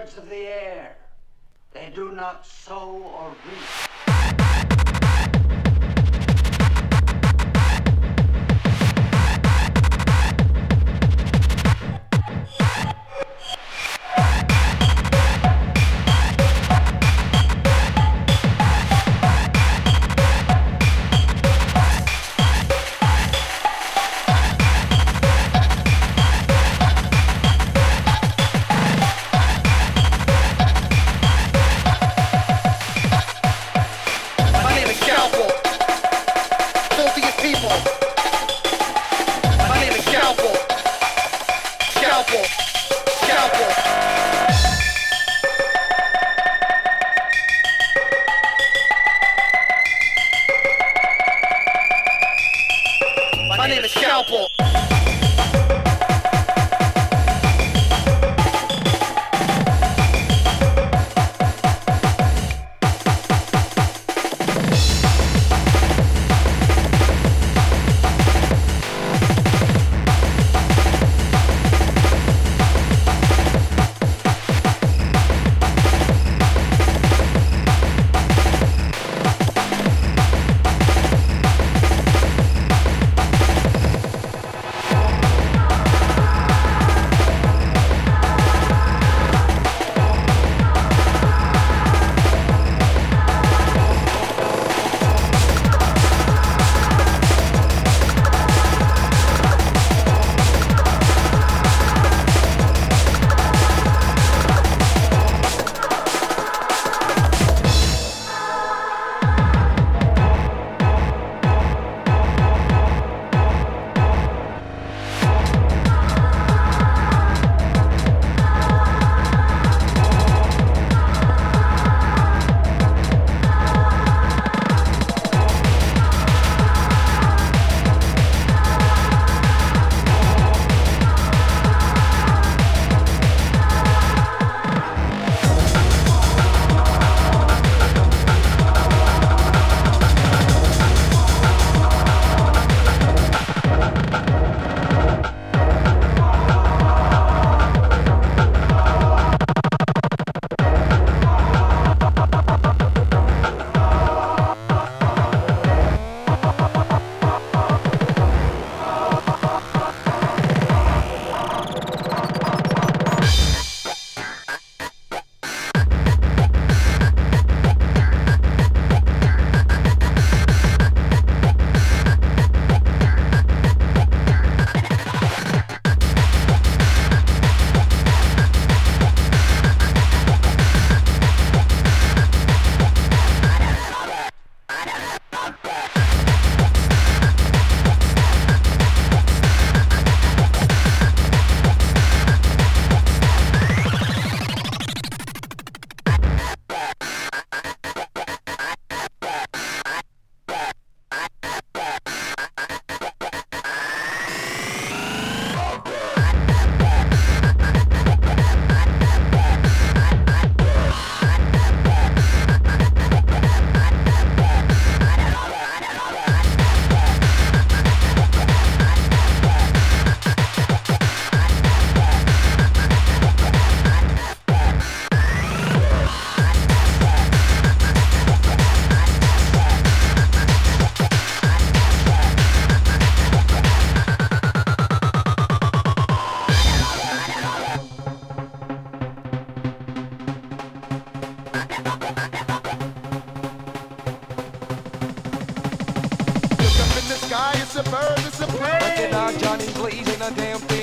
birds of the air. They do not sow or reap. Name is Scalpel. Look up in the sky, it's a bird, it's a plane. Working on Johnny Blaze in a day.